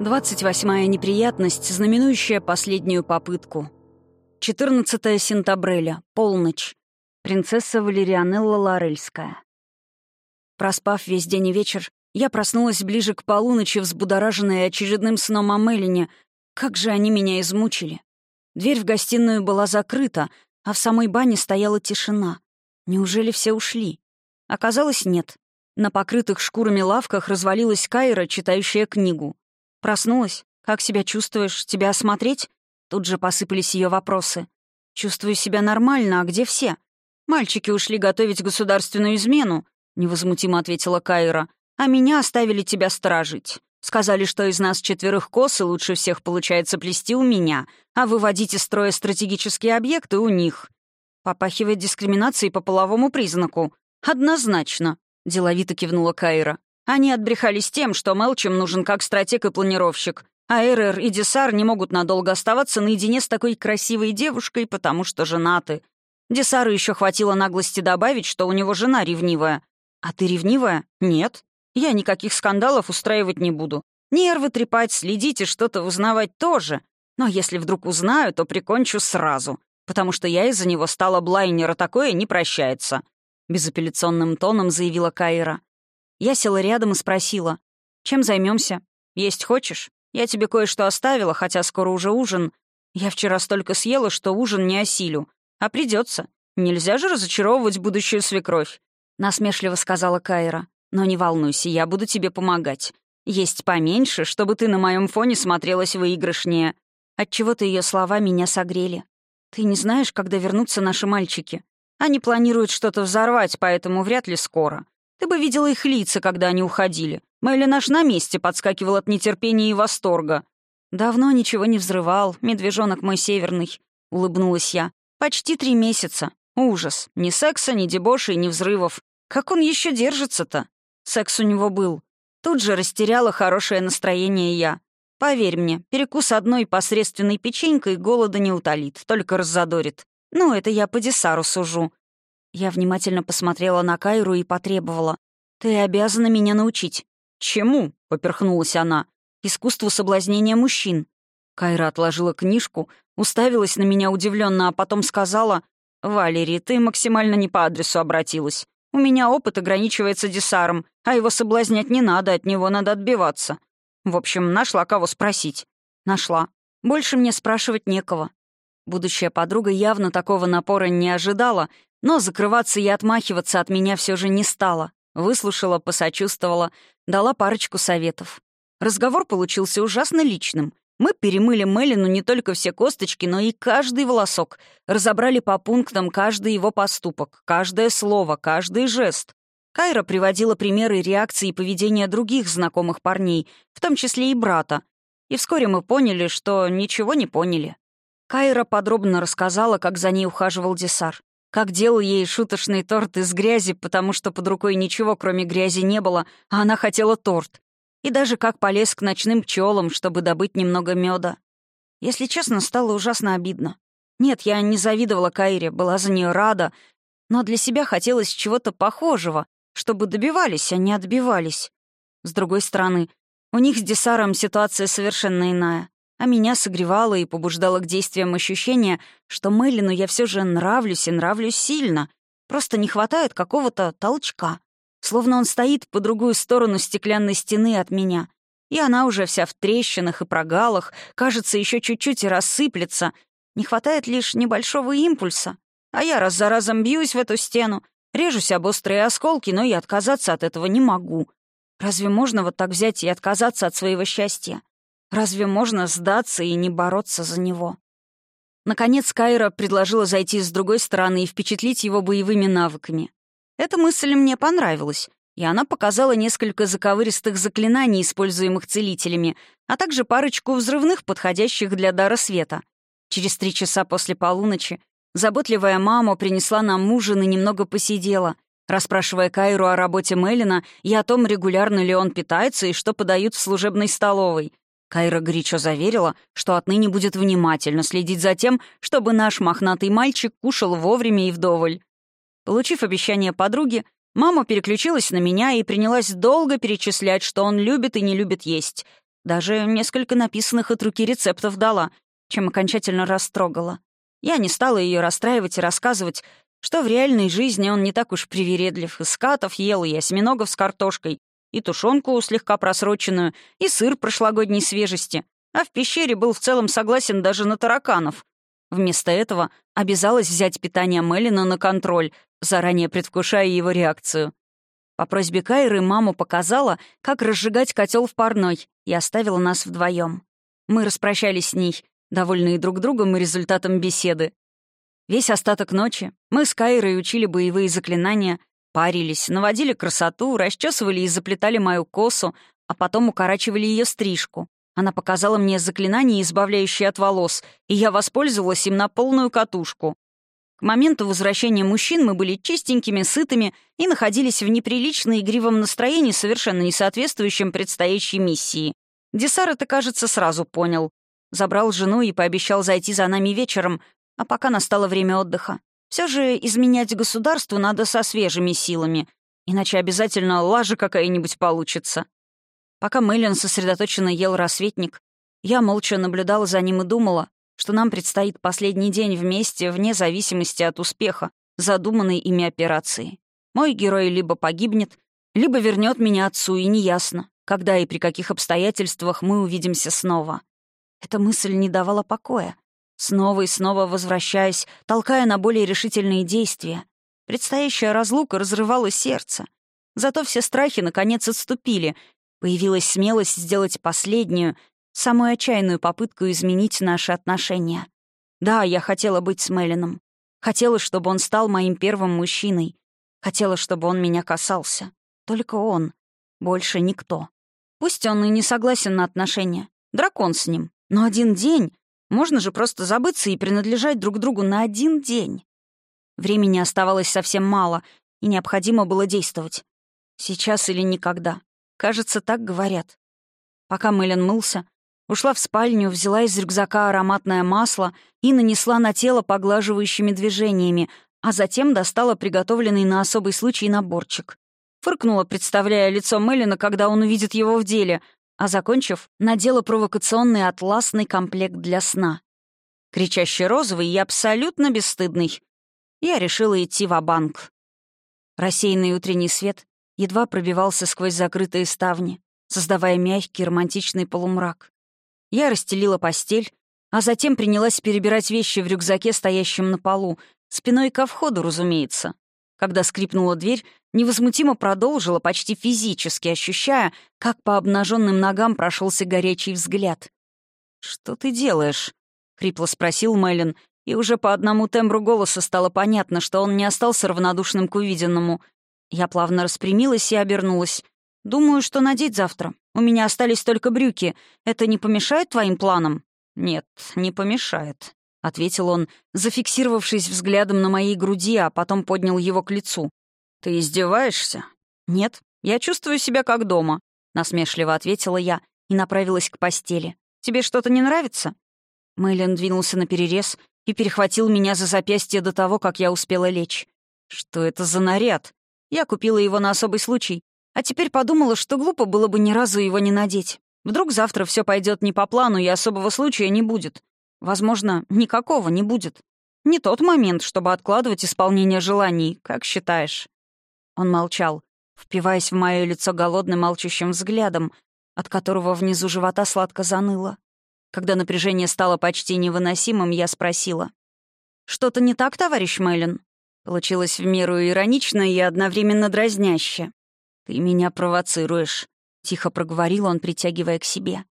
28-я неприятность, знаменующая последнюю попытку. 14 сентября, полночь. Принцесса Валерианелла Лорельская. Проспав весь день и вечер, я проснулась ближе к полуночи, взбудораженная очередным сном о Мелине. Как же они меня измучили. Дверь в гостиную была закрыта, а в самой бане стояла тишина. Неужели все ушли? Оказалось, нет. На покрытых шкурами лавках развалилась Кайра, читающая книгу. Проснулась? Как себя чувствуешь? Тебя осмотреть? Тут же посыпались ее вопросы. Чувствую себя нормально, а где все? Мальчики ушли готовить государственную измену, невозмутимо ответила Кайра. А меня оставили тебя сторожить. Сказали, что из нас четверых косы лучше всех получается плести у меня, а выводить из строя стратегические объекты у них. Попахивает дискриминацией по половому признаку. Однозначно, деловито кивнула Кайра. Они отбрехались тем, что Мелчем нужен как стратег и планировщик, а Эрер и Десар не могут надолго оставаться наедине с такой красивой девушкой, потому что женаты. Десару еще хватило наглости добавить, что у него жена ревнивая. А ты ревнивая? Нет. Я никаких скандалов устраивать не буду. Нервы трепать, следить и что-то узнавать тоже. Но если вдруг узнаю, то прикончу сразу, потому что я из-за него стала блайнера, такое не прощается», — безапелляционным тоном заявила Кайра. Я села рядом и спросила, «Чем займемся? Есть хочешь? Я тебе кое-что оставила, хотя скоро уже ужин. Я вчера столько съела, что ужин не осилю. А придется. Нельзя же разочаровывать будущую свекровь», — насмешливо сказала Кайра. «Но не волнуйся, я буду тебе помогать. Есть поменьше, чтобы ты на моем фоне смотрелась выигрышнее». Отчего-то ее слова меня согрели. «Ты не знаешь, когда вернутся наши мальчики? Они планируют что-то взорвать, поэтому вряд ли скоро. Ты бы видела их лица, когда они уходили. Мэйли наш на месте подскакивал от нетерпения и восторга. «Давно ничего не взрывал, медвежонок мой северный», — улыбнулась я. «Почти три месяца. Ужас. Ни секса, ни дебошей, ни взрывов. Как он еще держится-то? Секс у него был. Тут же растеряла хорошее настроение я. Поверь мне, перекус одной посредственной печенькой голода не утолит, только раззадорит. Ну, это я по десару сужу. Я внимательно посмотрела на Кайру и потребовала. «Ты обязана меня научить». «Чему?» — поперхнулась она. «Искусству соблазнения мужчин». Кайра отложила книжку, уставилась на меня удивленно, а потом сказала, «Валерий, ты максимально не по адресу обратилась. У меня опыт ограничивается десаром, а его соблазнять не надо, от него надо отбиваться». В общем, нашла кого спросить. Нашла. Больше мне спрашивать некого. Будущая подруга явно такого напора не ожидала, но закрываться и отмахиваться от меня все же не стала. Выслушала, посочувствовала, дала парочку советов. Разговор получился ужасно личным. Мы перемыли Мелину не только все косточки, но и каждый волосок. Разобрали по пунктам каждый его поступок, каждое слово, каждый жест. Кайра приводила примеры реакции и поведения других знакомых парней, в том числе и брата. И вскоре мы поняли, что ничего не поняли. Кайра подробно рассказала, как за ней ухаживал Десар. Как делал ей шуточный торт из грязи, потому что под рукой ничего, кроме грязи, не было, а она хотела торт. И даже как полез к ночным пчелам, чтобы добыть немного меда. Если честно, стало ужасно обидно. Нет, я не завидовала Кайре, была за нее рада, но для себя хотелось чего-то похожего, чтобы добивались, а не отбивались. С другой стороны, у них с Десаром ситуация совершенно иная а меня согревало и побуждало к действиям ощущение, что Мэлину я все же нравлюсь и нравлюсь сильно. Просто не хватает какого-то толчка. Словно он стоит по другую сторону стеклянной стены от меня. И она уже вся в трещинах и прогалах, кажется, еще чуть-чуть и рассыплется. Не хватает лишь небольшого импульса. А я раз за разом бьюсь в эту стену, режусь об острые осколки, но и отказаться от этого не могу. Разве можно вот так взять и отказаться от своего счастья? Разве можно сдаться и не бороться за него? Наконец Кайра предложила зайти с другой стороны и впечатлить его боевыми навыками. Эта мысль мне понравилась, и она показала несколько заковыристых заклинаний, используемых целителями, а также парочку взрывных, подходящих для дара света. Через три часа после полуночи заботливая мама принесла нам ужин и немного посидела, расспрашивая Кайру о работе Мелина и о том, регулярно ли он питается и что подают в служебной столовой. Кайра горячо заверила, что отныне будет внимательно следить за тем, чтобы наш мохнатый мальчик кушал вовремя и вдоволь. Получив обещание подруги, мама переключилась на меня и принялась долго перечислять, что он любит и не любит есть. Даже несколько написанных от руки рецептов дала, чем окончательно растрогала. Я не стала ее расстраивать и рассказывать, что в реальной жизни он не так уж привередлив. И скатов ел, и осьминогов с картошкой, и тушенку слегка просроченную, и сыр прошлогодней свежести. А в пещере был в целом согласен даже на тараканов. Вместо этого обязалась взять питание Мелина на контроль, заранее предвкушая его реакцию. По просьбе Кайры маму показала, как разжигать котел в парной, и оставила нас вдвоем. Мы распрощались с ней, довольные друг другом и результатом беседы. Весь остаток ночи мы с Кайрой учили боевые заклинания, парились, наводили красоту, расчесывали и заплетали мою косу, а потом укорачивали ее стрижку. Она показала мне заклинание, избавляющее от волос, и я воспользовалась им на полную катушку. К моменту возвращения мужчин мы были чистенькими, сытыми и находились в неприлично игривом настроении, совершенно не соответствующем предстоящей миссии. Десар это, кажется, сразу понял. Забрал жену и пообещал зайти за нами вечером, а пока настало время отдыха. Все же изменять государству надо со свежими силами, иначе обязательно лажа какая-нибудь получится. Пока Мэлен сосредоточенно ел рассветник, я молча наблюдала за ним и думала, что нам предстоит последний день вместе вне зависимости от успеха задуманной ими операции. Мой герой либо погибнет, либо вернет меня отцу, и неясно, когда и при каких обстоятельствах мы увидимся снова. Эта мысль не давала покоя, снова и снова возвращаясь, толкая на более решительные действия. Предстоящая разлука разрывала сердце. Зато все страхи наконец отступили. Появилась смелость сделать последнюю, самую отчаянную попытку изменить наши отношения. Да, я хотела быть с Мелином. Хотела, чтобы он стал моим первым мужчиной. Хотела, чтобы он меня касался. Только он. Больше никто. Пусть он и не согласен на отношения. Дракон с ним. Но один день... Можно же просто забыться и принадлежать друг другу на один день. Времени оставалось совсем мало, и необходимо было действовать. Сейчас или никогда. Кажется, так говорят. Пока Мэлен мылся, ушла в спальню, взяла из рюкзака ароматное масло и нанесла на тело поглаживающими движениями, а затем достала приготовленный на особый случай наборчик. Фыркнула, представляя лицо Мэлена, когда он увидит его в деле, а, закончив, надела провокационный атласный комплект для сна. Кричащий розовый и абсолютно бесстыдный. Я решила идти в банк Рассеянный утренний свет едва пробивался сквозь закрытые ставни, создавая мягкий романтичный полумрак. Я расстелила постель, а затем принялась перебирать вещи в рюкзаке, стоящем на полу, спиной ко входу, разумеется. Когда скрипнула дверь, невозмутимо продолжила, почти физически ощущая, как по обнаженным ногам прошелся горячий взгляд. «Что ты делаешь?» — хрипло спросил Мэлен, и уже по одному тембру голоса стало понятно, что он не остался равнодушным к увиденному. Я плавно распрямилась и обернулась. «Думаю, что надеть завтра. У меня остались только брюки. Это не помешает твоим планам?» «Нет, не помешает», — ответил он, зафиксировавшись взглядом на моей груди, а потом поднял его к лицу. «Ты издеваешься?» «Нет, я чувствую себя как дома», — насмешливо ответила я и направилась к постели. «Тебе что-то не нравится?» Мэйлен двинулся на перерез и перехватил меня за запястье до того, как я успела лечь. «Что это за наряд?» Я купила его на особый случай, а теперь подумала, что глупо было бы ни разу его не надеть. Вдруг завтра все пойдет не по плану и особого случая не будет. Возможно, никакого не будет. Не тот момент, чтобы откладывать исполнение желаний, как считаешь?» Он молчал, впиваясь в мое лицо голодным молчащим взглядом, от которого внизу живота сладко заныло. Когда напряжение стало почти невыносимым, я спросила. «Что-то не так, товарищ Мэлен?» Получилось в меру иронично и одновременно дразняще. «Ты меня провоцируешь», — тихо проговорил он, притягивая к себе.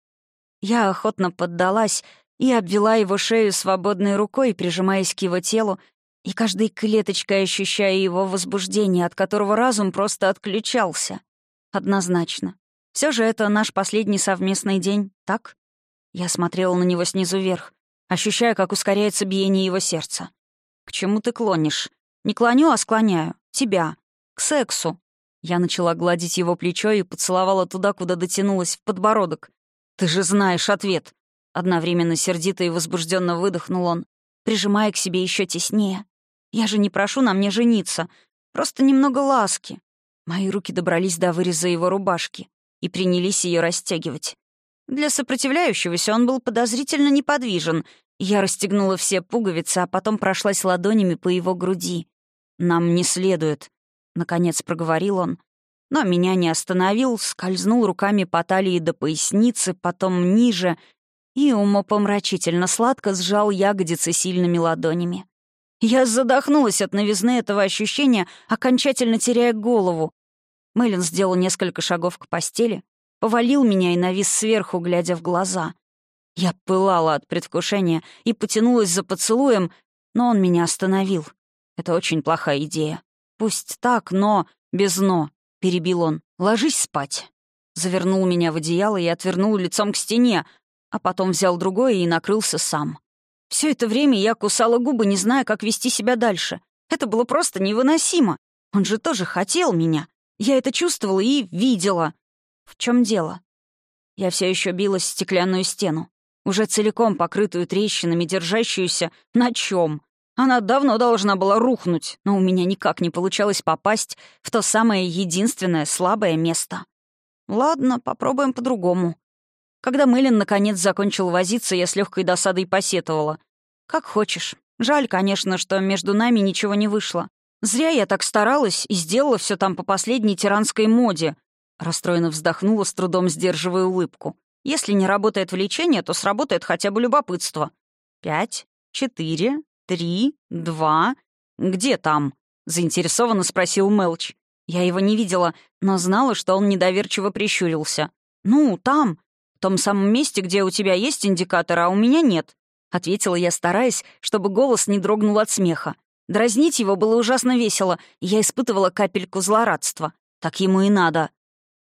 Я охотно поддалась, и обвела его шею свободной рукой, прижимаясь к его телу, и каждой клеточкой ощущая его возбуждение, от которого разум просто отключался. Однозначно. Все же это наш последний совместный день, так? Я смотрела на него снизу вверх, ощущая, как ускоряется биение его сердца. «К чему ты клонишь?» «Не клоню, а склоняю. Тебя. К сексу». Я начала гладить его плечо и поцеловала туда, куда дотянулась, в подбородок. «Ты же знаешь ответ. Одновременно сердито и возбужденно выдохнул он, прижимая к себе еще теснее. «Я же не прошу на мне жениться. Просто немного ласки». Мои руки добрались до выреза его рубашки и принялись ее расстегивать. Для сопротивляющегося он был подозрительно неподвижен. Я расстегнула все пуговицы, а потом прошлась ладонями по его груди. «Нам не следует», — наконец проговорил он. Но меня не остановил, скользнул руками по талии до поясницы, потом ниже и умопомрачительно сладко сжал ягодицы сильными ладонями. Я задохнулась от новизны этого ощущения, окончательно теряя голову. Мэлен сделал несколько шагов к постели, повалил меня и навис сверху, глядя в глаза. Я пылала от предвкушения и потянулась за поцелуем, но он меня остановил. Это очень плохая идея. Пусть так, но... Без «но», — перебил он. «Ложись спать». Завернул меня в одеяло и отвернул лицом к стене, а потом взял другое и накрылся сам. Все это время я кусала губы, не зная, как вести себя дальше. Это было просто невыносимо. Он же тоже хотел меня. Я это чувствовала и видела. В чем дело? Я все еще билась в стеклянную стену, уже целиком покрытую трещинами, держащуюся на чем? Она давно должна была рухнуть, но у меня никак не получалось попасть в то самое единственное слабое место. Ладно, попробуем по-другому. Когда Мэлен наконец закончил возиться, я с легкой досадой посетовала. «Как хочешь. Жаль, конечно, что между нами ничего не вышло. Зря я так старалась и сделала все там по последней тиранской моде. Расстроенно вздохнула, с трудом сдерживая улыбку. Если не работает влечение, то сработает хотя бы любопытство. Пять, четыре, три, два... Где там? Заинтересованно спросил Мелч. Я его не видела, но знала, что он недоверчиво прищурился. «Ну, там, том самом месте, где у тебя есть индикатор, а у меня нет», — ответила я, стараясь, чтобы голос не дрогнул от смеха. Дразнить его было ужасно весело, и я испытывала капельку злорадства. Так ему и надо.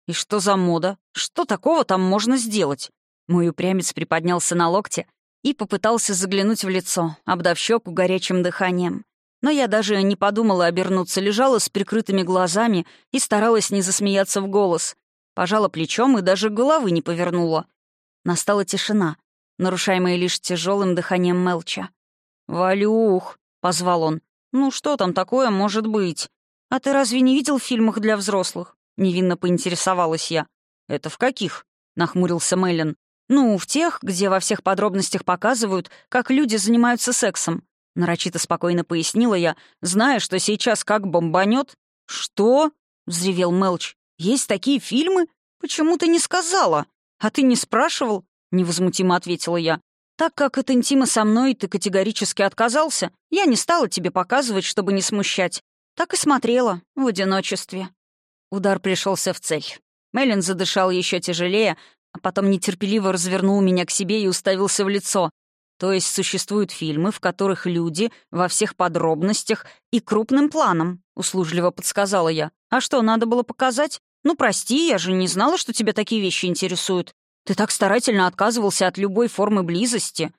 «И что за мода? Что такого там можно сделать?» Мой упрямец приподнялся на локте и попытался заглянуть в лицо, обдав щеку горячим дыханием. Но я даже не подумала обернуться, лежала с прикрытыми глазами и старалась не засмеяться в голос. Пожала плечом и даже головы не повернула. Настала тишина, нарушаемая лишь тяжелым дыханием Мелча. «Валюх!» — позвал он. «Ну что там такое может быть? А ты разве не видел в фильмах для взрослых? — невинно поинтересовалась я. «Это в каких?» — нахмурился Мэлен. «Ну, в тех, где во всех подробностях показывают, как люди занимаются сексом». Нарочито спокойно пояснила я, зная, что сейчас как бомбанет. «Что?» — взревел Мелч. «Есть такие фильмы? Почему ты не сказала? А ты не спрашивал?» — невозмутимо ответила я. «Так как от интима со мной ты категорически отказался, я не стала тебе показывать, чтобы не смущать. Так и смотрела, в одиночестве». Удар пришелся в цель. Меллин задышал еще тяжелее, а потом нетерпеливо развернул меня к себе и уставился в лицо. То есть существуют фильмы, в которых люди во всех подробностях и крупным планом, услужливо подсказала я. А что, надо было показать? Ну, прости, я же не знала, что тебя такие вещи интересуют. Ты так старательно отказывался от любой формы близости.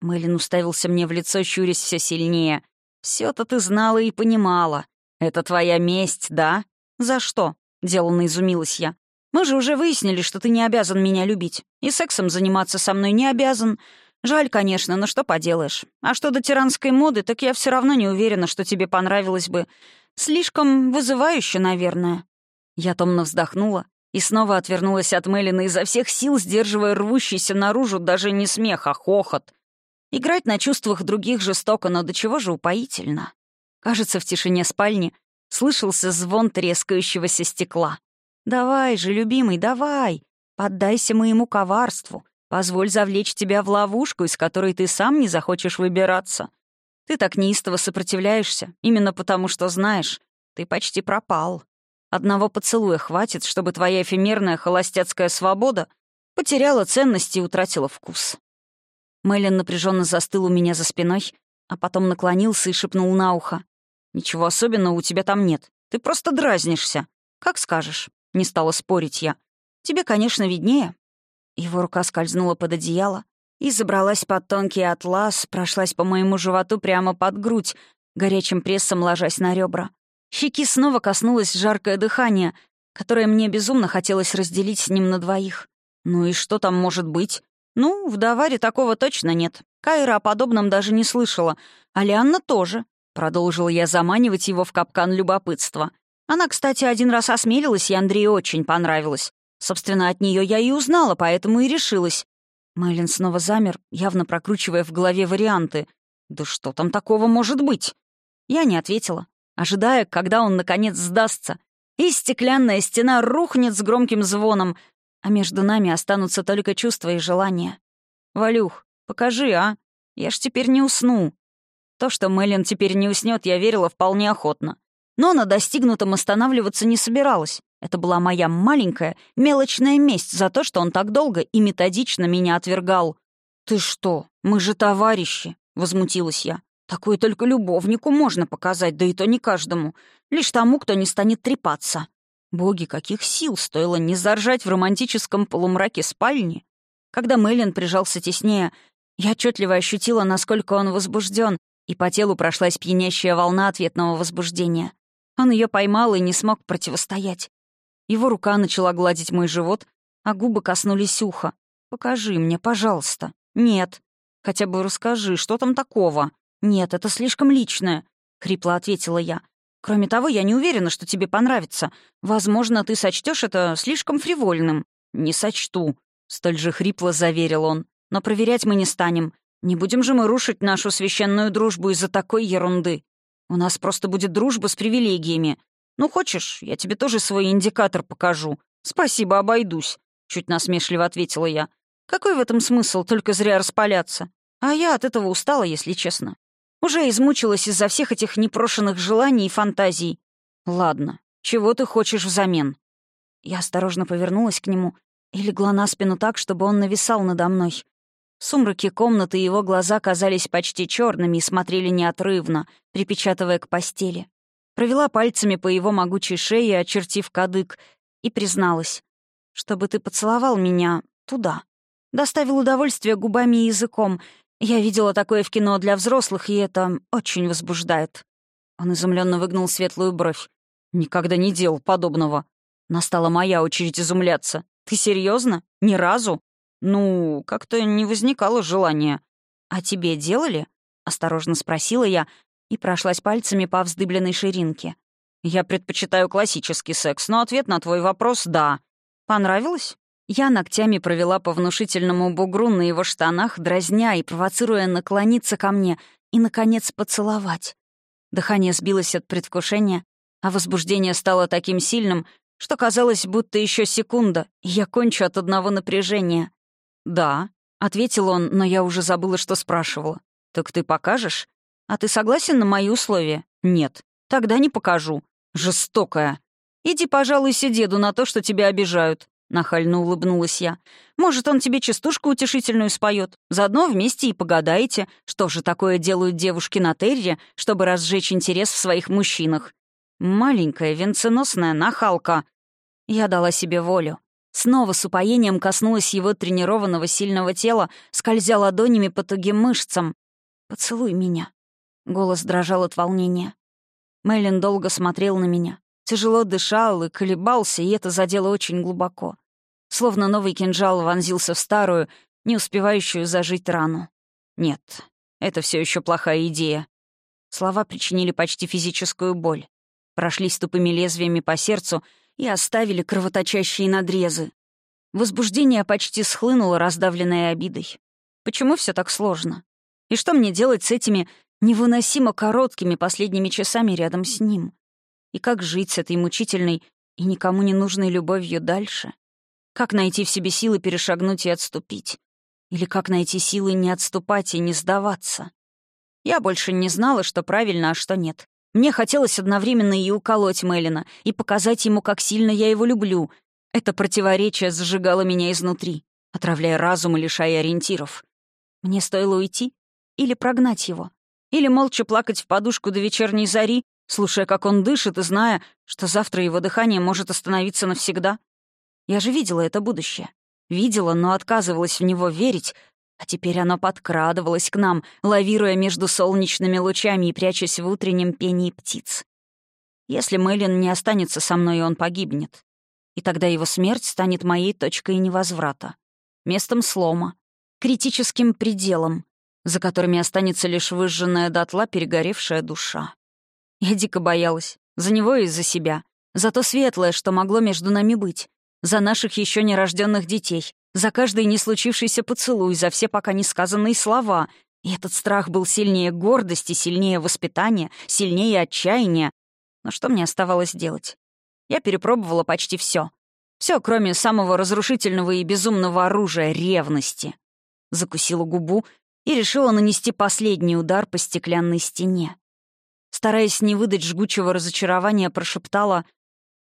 Мэлен уставился мне в лицо, щурясь все сильнее. все то ты знала и понимала. Это твоя месть, да? «За что?» — деланно изумилась я. «Мы же уже выяснили, что ты не обязан меня любить. И сексом заниматься со мной не обязан. Жаль, конечно, но что поделаешь. А что до тиранской моды, так я все равно не уверена, что тебе понравилось бы. Слишком вызывающе, наверное». Я томно вздохнула и снова отвернулась от Мелина изо всех сил, сдерживая рвущийся наружу даже не смех, а хохот. Играть на чувствах других жестоко, но до чего же упоительно. Кажется, в тишине спальни слышался звон трескающегося стекла. «Давай же, любимый, давай! Поддайся моему коварству. Позволь завлечь тебя в ловушку, из которой ты сам не захочешь выбираться. Ты так неистово сопротивляешься, именно потому что знаешь, ты почти пропал. Одного поцелуя хватит, чтобы твоя эфемерная холостяцкая свобода потеряла ценность и утратила вкус». Мэлен напряженно застыл у меня за спиной, а потом наклонился и шепнул на ухо. «Ничего особенного у тебя там нет. Ты просто дразнишься. Как скажешь». Не стала спорить я. «Тебе, конечно, виднее». Его рука скользнула под одеяло и забралась под тонкий атлас, прошлась по моему животу прямо под грудь, горячим прессом ложась на ребра. Щеки снова коснулось жаркое дыхание, которое мне безумно хотелось разделить с ним на двоих. Ну и что там может быть? Ну, в Даваре такого точно нет. Кайра о подобном даже не слышала. А Лианна тоже. Продолжил я заманивать его в капкан любопытства. Она, кстати, один раз осмелилась, и Андрею очень понравилось. Собственно, от нее я и узнала, поэтому и решилась. Мэлен снова замер, явно прокручивая в голове варианты. «Да что там такого может быть?» Я не ответила, ожидая, когда он, наконец, сдастся, и стеклянная стена рухнет с громким звоном, а между нами останутся только чувства и желания. «Валюх, покажи, а? Я ж теперь не усну». То, что Мэлен теперь не уснет, я верила вполне охотно. Но на достигнутом останавливаться не собиралась. Это была моя маленькая, мелочная месть за то, что он так долго и методично меня отвергал. «Ты что? Мы же товарищи!» — возмутилась я. «Такое только любовнику можно показать, да и то не каждому. Лишь тому, кто не станет трепаться». Боги, каких сил стоило не заржать в романтическом полумраке спальни. Когда Мэлен прижался теснее, я отчетливо ощутила, насколько он возбужден, и по телу прошлась пьянящая волна ответного возбуждения. Он ее поймал и не смог противостоять. Его рука начала гладить мой живот, а губы коснулись уха. «Покажи мне, пожалуйста». «Нет». «Хотя бы расскажи, что там такого?» «Нет, это слишком личное», — хрипло ответила я. «Кроме того, я не уверена, что тебе понравится. Возможно, ты сочтешь это слишком фривольным». «Не сочту», — столь же хрипло заверил он. «Но проверять мы не станем. Не будем же мы рушить нашу священную дружбу из-за такой ерунды. У нас просто будет дружба с привилегиями. Ну, хочешь, я тебе тоже свой индикатор покажу. Спасибо, обойдусь», — чуть насмешливо ответила я. «Какой в этом смысл, только зря распаляться? А я от этого устала, если честно. Уже измучилась из-за всех этих непрошенных желаний и фантазий. Ладно, чего ты хочешь взамен?» Я осторожно повернулась к нему и легла на спину так, чтобы он нависал надо мной. В сумраке комнаты его глаза казались почти черными и смотрели неотрывно, припечатывая к постели. Провела пальцами по его могучей шее, очертив кадык, и призналась, чтобы ты поцеловал меня туда. Доставил удовольствие губами и языком. Я видела такое в кино для взрослых, и это очень возбуждает. Он изумленно выгнул светлую бровь. «Никогда не делал подобного». Настала моя очередь изумляться. «Ты серьезно? Ни разу?» «Ну, как-то не возникало желания». «А тебе делали?» — осторожно спросила я, и прошлась пальцами по вздыбленной ширинке. «Я предпочитаю классический секс, но ответ на твой вопрос — да. Понравилось?» Я ногтями провела по внушительному бугру на его штанах, дразня и провоцируя наклониться ко мне и, наконец, поцеловать. Дыхание сбилось от предвкушения, а возбуждение стало таким сильным, что казалось, будто еще секунда, и я кончу от одного напряжения. «Да», — ответил он, но я уже забыла, что спрашивала. «Так ты покажешь?» «А ты согласен на мои условия?» «Нет». «Тогда не покажу». «Жестокая». «Иди пожалуйся деду на то, что тебя обижают», — нахально улыбнулась я. «Может, он тебе частушку утешительную споет. Заодно вместе и погадаете, что же такое делают девушки на терре, чтобы разжечь интерес в своих мужчинах. Маленькая, венценосная нахалка». Я дала себе волю. Снова с упоением коснулась его тренированного сильного тела, скользя ладонями по тугим мышцам. «Поцелуй меня», Голос дрожал от волнения. Мэлен долго смотрел на меня. Тяжело дышал и колебался, и это задело очень глубоко. Словно новый кинжал вонзился в старую, не успевающую зажить рану. Нет, это все еще плохая идея. Слова причинили почти физическую боль. Прошлись тупыми лезвиями по сердцу и оставили кровоточащие надрезы. Возбуждение почти схлынуло, раздавленное обидой. Почему все так сложно? И что мне делать с этими невыносимо короткими последними часами рядом с ним. И как жить с этой мучительной и никому не нужной любовью дальше? Как найти в себе силы перешагнуть и отступить? Или как найти силы не отступать и не сдаваться? Я больше не знала, что правильно, а что нет. Мне хотелось одновременно и уколоть Мелина, и показать ему, как сильно я его люблю. Это противоречие зажигало меня изнутри, отравляя разум и лишая ориентиров. Мне стоило уйти или прогнать его, или молча плакать в подушку до вечерней зари, слушая, как он дышит, и зная, что завтра его дыхание может остановиться навсегда. Я же видела это будущее. Видела, но отказывалась в него верить, а теперь оно подкрадывалось к нам, лавируя между солнечными лучами и прячась в утреннем пении птиц. Если Мэлен не останется со мной, он погибнет. И тогда его смерть станет моей точкой невозврата, местом слома, критическим пределом, за которыми останется лишь выжженная дотла перегоревшая душа. Я дико боялась. За него и за себя. За то светлое, что могло между нами быть. За наших еще нерожденных детей, за каждый не случившийся поцелуй, за все пока не сказанные слова. И этот страх был сильнее гордости, сильнее воспитания, сильнее отчаяния. Но что мне оставалось делать? Я перепробовала почти все. Все, кроме самого разрушительного и безумного оружия — ревности. Закусила губу и решила нанести последний удар по стеклянной стене. Стараясь не выдать жгучего разочарования, прошептала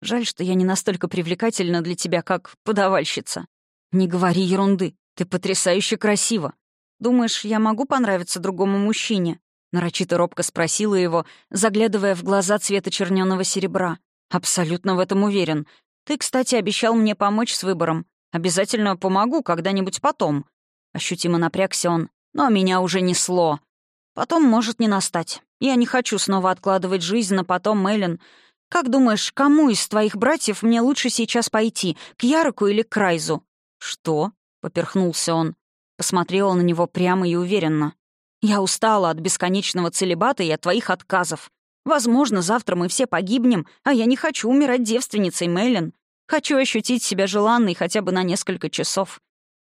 «Жаль, что я не настолько привлекательна для тебя, как подавальщица. Не говори ерунды, ты потрясающе красива. Думаешь, я могу понравиться другому мужчине?» Нарочито робко спросила его, заглядывая в глаза цвета черненого серебра. «Абсолютно в этом уверен. Ты, кстати, обещал мне помочь с выбором. Обязательно помогу когда-нибудь потом». Ощутимо напрягся он, но меня уже несло. Потом может не настать. Я не хочу снова откладывать жизнь на потом, Мэлен. Как думаешь, кому из твоих братьев мне лучше сейчас пойти, к Яроку или к Крайзу?» «Что?» — поперхнулся он. Посмотрела на него прямо и уверенно. «Я устала от бесконечного целебата и от твоих отказов. Возможно, завтра мы все погибнем, а я не хочу умирать девственницей, Мэлен. Хочу ощутить себя желанной хотя бы на несколько часов.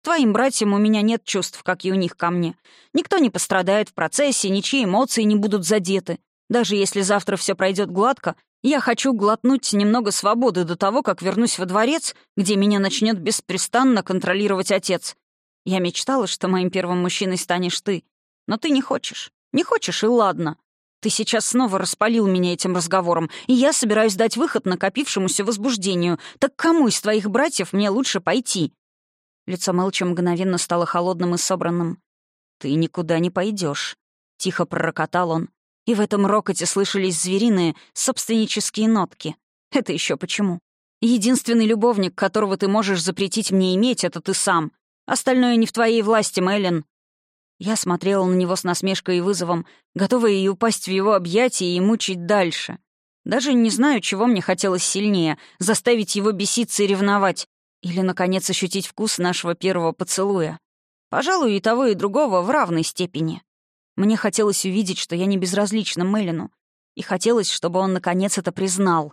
Твоим братьям у меня нет чувств, как и у них ко мне. Никто не пострадает в процессе, ничьи эмоции не будут задеты. Даже если завтра все пройдет гладко, я хочу глотнуть немного свободы до того, как вернусь во дворец, где меня начнет беспрестанно контролировать отец. Я мечтала, что моим первым мужчиной станешь ты. Но ты не хочешь. Не хочешь, и ладно. Ты сейчас снова распалил меня этим разговором, и я собираюсь дать выход накопившемуся возбуждению. Так кому из твоих братьев мне лучше пойти?» Лицо Мелча мгновенно стало холодным и собранным. «Ты никуда не пойдешь, тихо пророкотал он. И в этом рокоте слышались звериные, собственнические нотки. Это еще почему? Единственный любовник, которого ты можешь запретить мне иметь, это ты сам. Остальное не в твоей власти, Мэлен. Я смотрела на него с насмешкой и вызовом, готовая и упасть в его объятия и мучить дальше. Даже не знаю, чего мне хотелось сильнее — заставить его беситься и ревновать. Или, наконец, ощутить вкус нашего первого поцелуя. Пожалуй, и того, и другого в равной степени. Мне хотелось увидеть, что я не безразлична Мелину. И хотелось, чтобы он, наконец, это признал.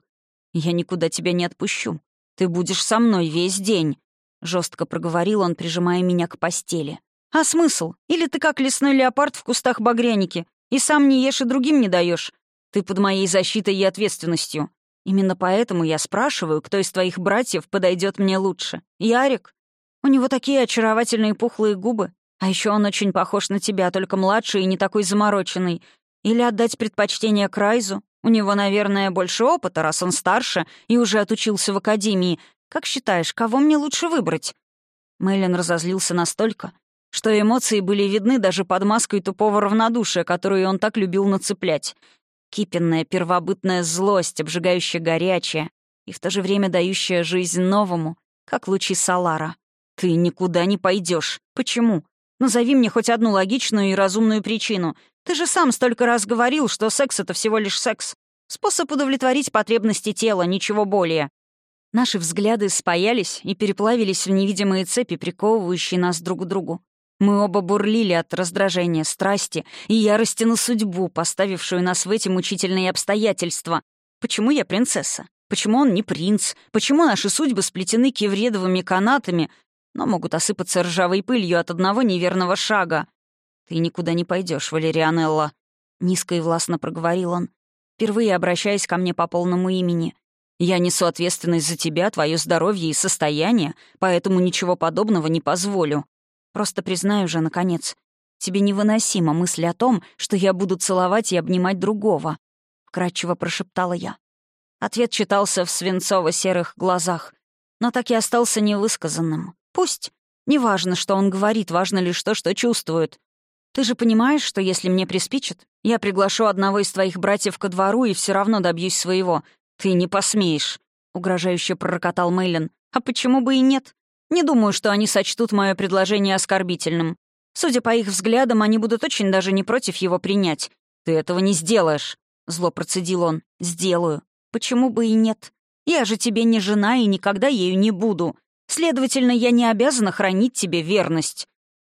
«Я никуда тебя не отпущу. Ты будешь со мной весь день», — жестко проговорил он, прижимая меня к постели. А смысл? Или ты как лесной леопард в кустах багряники, и сам не ешь и другим не даешь. Ты под моей защитой и ответственностью. Именно поэтому я спрашиваю, кто из твоих братьев подойдет мне лучше. Ярик? У него такие очаровательные пухлые губы. А еще он очень похож на тебя, только младший и не такой замороченный. Или отдать предпочтение Крайзу? У него, наверное, больше опыта, раз он старше и уже отучился в академии. Как считаешь, кого мне лучше выбрать?» Мэйлин разозлился настолько, что эмоции были видны даже под маской тупого равнодушия, которую он так любил нацеплять. Кипенная первобытная злость, обжигающая горячая и в то же время дающая жизнь новому, как лучи Салара. «Ты никуда не пойдешь. Почему? Назови мне хоть одну логичную и разумную причину. Ты же сам столько раз говорил, что секс — это всего лишь секс. Способ удовлетворить потребности тела, ничего более». Наши взгляды спаялись и переплавились в невидимые цепи, приковывающие нас друг к другу. Мы оба бурлили от раздражения, страсти и ярости на судьбу, поставившую нас в эти мучительные обстоятельства. Почему я принцесса? Почему он не принц? Почему наши судьбы сплетены кевредовыми канатами, но могут осыпаться ржавой пылью от одного неверного шага? «Ты никуда не пойдешь, Валерианелла», — низко и властно проговорил он, впервые обращаясь ко мне по полному имени. «Я несу ответственность за тебя, твое здоровье и состояние, поэтому ничего подобного не позволю. Просто признаю же, наконец, тебе невыносима мысль о том, что я буду целовать и обнимать другого», — вкратчиво прошептала я. Ответ читался в свинцово-серых глазах, но так и остался невысказанным. «Пусть. Неважно, что он говорит, важно лишь то, что чувствует. Ты же понимаешь, что если мне приспичит, я приглашу одного из твоих братьев ко двору и все равно добьюсь своего. Ты не посмеешь», — угрожающе пророкотал Мейлен. «А почему бы и нет? Не думаю, что они сочтут мое предложение оскорбительным. Судя по их взглядам, они будут очень даже не против его принять. Ты этого не сделаешь, зло процедил он. Сделаю. Почему бы и нет? Я же тебе не жена и никогда ею не буду. Следовательно, я не обязана хранить тебе верность.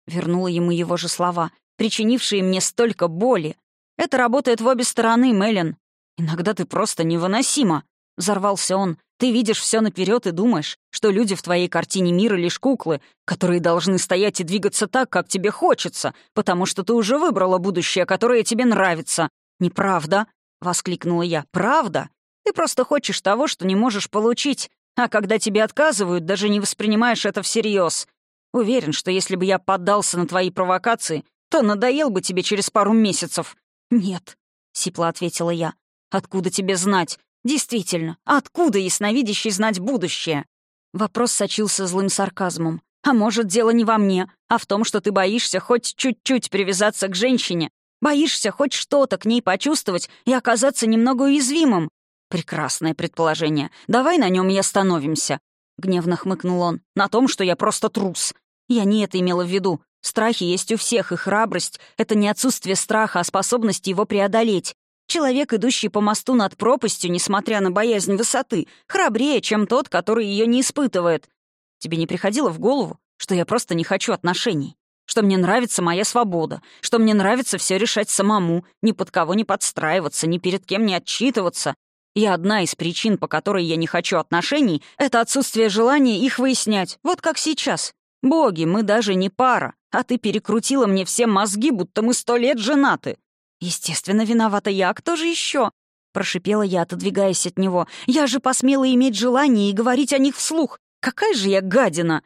Вернула ему его же слова, причинившие мне столько боли. Это работает в обе стороны, Мэлен. Иногда ты просто невыносима. Взорвался он. «Ты видишь все наперед и думаешь, что люди в твоей картине мира лишь куклы, которые должны стоять и двигаться так, как тебе хочется, потому что ты уже выбрала будущее, которое тебе нравится. Неправда!» — воскликнула я. «Правда? Ты просто хочешь того, что не можешь получить, а когда тебе отказывают, даже не воспринимаешь это всерьез. Уверен, что если бы я поддался на твои провокации, то надоел бы тебе через пару месяцев». «Нет», — сипло ответила я. «Откуда тебе знать? Действительно, откуда ясновидящий знать будущее?» Вопрос сочился злым сарказмом. «А может, дело не во мне, а в том, что ты боишься хоть чуть-чуть привязаться к женщине, боишься хоть что-то к ней почувствовать и оказаться немного уязвимым. Прекрасное предположение. Давай на нем и остановимся. Гневно хмыкнул он. На том, что я просто трус. Я не это имела в виду. Страхи есть у всех, и храбрость — это не отсутствие страха, а способность его преодолеть. Человек, идущий по мосту над пропастью, несмотря на боязнь высоты, храбрее, чем тот, который ее не испытывает. Тебе не приходило в голову, что я просто не хочу отношений? Что мне нравится моя свобода, что мне нравится все решать самому, ни под кого не подстраиваться, ни перед кем не отчитываться, и одна из причин, по которой я не хочу отношений, это отсутствие желания их выяснять, вот как сейчас. Боги, мы даже не пара, а ты перекрутила мне все мозги, будто мы сто лет женаты. Естественно, виновата я, а кто же еще? Прошипела я, отодвигаясь от него. Я же посмела иметь желание и говорить о них вслух. Какая же я гадина!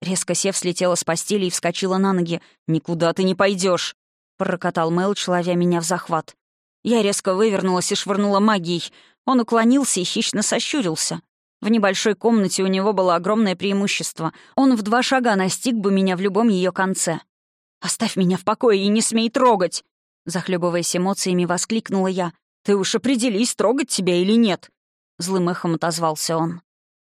Резко сев, слетела с постели и вскочила на ноги. «Никуда ты не пойдешь, пророкотал Мэлч, ловя меня в захват. Я резко вывернулась и швырнула магией. Он уклонился и хищно сощурился. В небольшой комнате у него было огромное преимущество. Он в два шага настиг бы меня в любом ее конце. «Оставь меня в покое и не смей трогать!» Захлебываясь эмоциями, воскликнула я. «Ты уж определись, трогать тебя или нет!» Злым эхом отозвался он.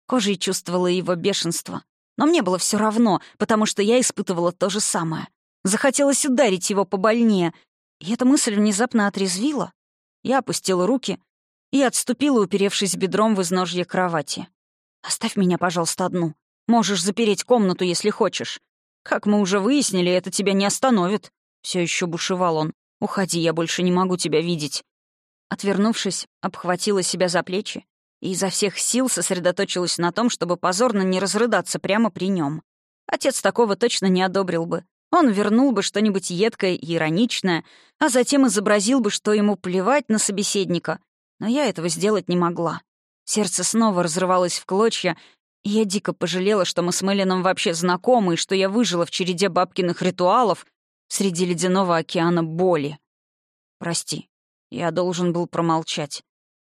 Кожей чувствовала его бешенство. Но мне было все равно, потому что я испытывала то же самое. Захотелось ударить его побольнее. И эта мысль внезапно отрезвила. Я опустила руки и отступила, уперевшись бедром в изножье кровати. «Оставь меня, пожалуйста, одну. Можешь запереть комнату, если хочешь. Как мы уже выяснили, это тебя не остановит». Все еще бушевал он. «Уходи, я больше не могу тебя видеть». Отвернувшись, обхватила себя за плечи и изо всех сил сосредоточилась на том, чтобы позорно не разрыдаться прямо при нем. Отец такого точно не одобрил бы. Он вернул бы что-нибудь едкое и ироничное, а затем изобразил бы, что ему плевать на собеседника, но я этого сделать не могла. Сердце снова разрывалось в клочья, и я дико пожалела, что мы с Мэлином вообще знакомы, и что я выжила в череде бабкиных ритуалов среди ледяного океана боли. «Прости, я должен был промолчать».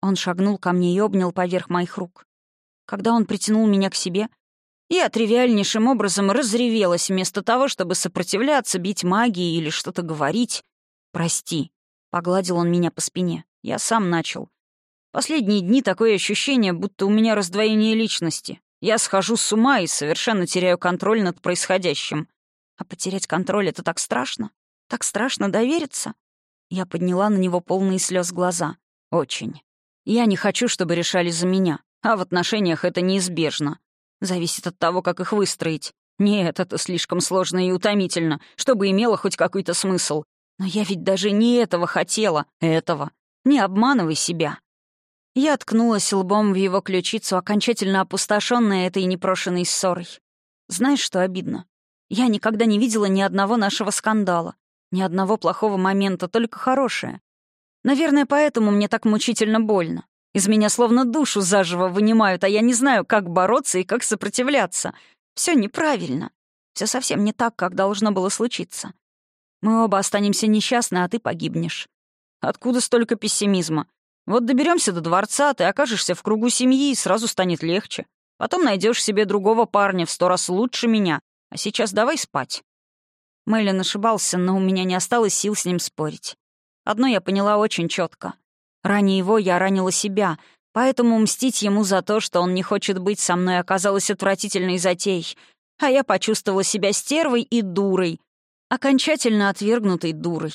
Он шагнул ко мне и обнял поверх моих рук. Когда он притянул меня к себе, я тривиальнейшим образом разревелась вместо того, чтобы сопротивляться, бить магией или что-то говорить. «Прости», — погладил он меня по спине. Я сам начал. Последние дни такое ощущение, будто у меня раздвоение личности. Я схожу с ума и совершенно теряю контроль над происходящим. А потерять контроль — это так страшно. Так страшно довериться. Я подняла на него полные слез глаза. Очень. Я не хочу, чтобы решали за меня. А в отношениях это неизбежно. Зависит от того, как их выстроить. Нет, это слишком сложно и утомительно, чтобы имело хоть какой-то смысл. Но я ведь даже не этого хотела. Этого. Не обманывай себя. Я ткнулась лбом в его ключицу, окончательно опустошенная этой непрошенной ссорой. Знаешь, что обидно? Я никогда не видела ни одного нашего скандала, ни одного плохого момента, только хорошее. Наверное, поэтому мне так мучительно больно. Из меня словно душу заживо вынимают, а я не знаю, как бороться и как сопротивляться. Все неправильно. Все совсем не так, как должно было случиться. Мы оба останемся несчастны, а ты погибнешь. Откуда столько пессимизма? Вот доберемся до дворца, ты окажешься в кругу семьи, и сразу станет легче. Потом найдешь себе другого парня в сто раз лучше меня. А сейчас давай спать». Мэлен ошибался, но у меня не осталось сил с ним спорить. Одно я поняла очень четко. Ранее его я ранила себя, поэтому мстить ему за то, что он не хочет быть со мной, оказалось отвратительной затеей. А я почувствовала себя стервой и дурой. Окончательно отвергнутой дурой.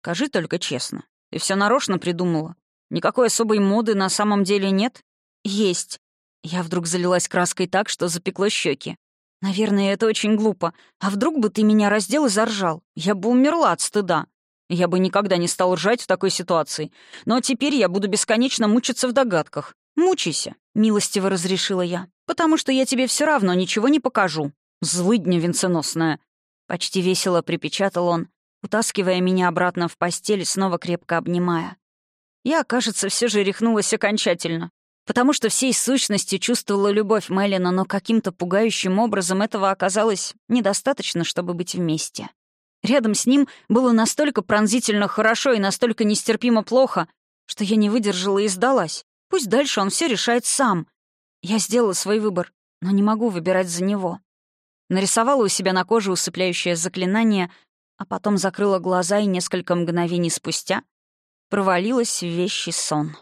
Скажи только честно, ты все нарочно придумала? Никакой особой моды на самом деле нет? Есть. Я вдруг залилась краской так, что запекло щеки. Наверное, это очень глупо. А вдруг бы ты меня раздел и заржал? Я бы умерла от стыда. Я бы никогда не стал ржать в такой ситуации. Но теперь я буду бесконечно мучиться в догадках. «Мучайся», — милостиво разрешила я, «потому что я тебе все равно ничего не покажу. Злыдня венценосная». Почти весело припечатал он, утаскивая меня обратно в постель, снова крепко обнимая. Я, кажется, все же рехнулась окончательно, потому что всей сущности чувствовала любовь Мелина, но каким-то пугающим образом этого оказалось недостаточно, чтобы быть вместе. Рядом с ним было настолько пронзительно хорошо и настолько нестерпимо плохо, что я не выдержала и сдалась. Пусть дальше он все решает сам. Я сделала свой выбор, но не могу выбирать за него. Нарисовала у себя на коже усыпляющее заклинание, а потом закрыла глаза и несколько мгновений спустя провалилась в вещий сон.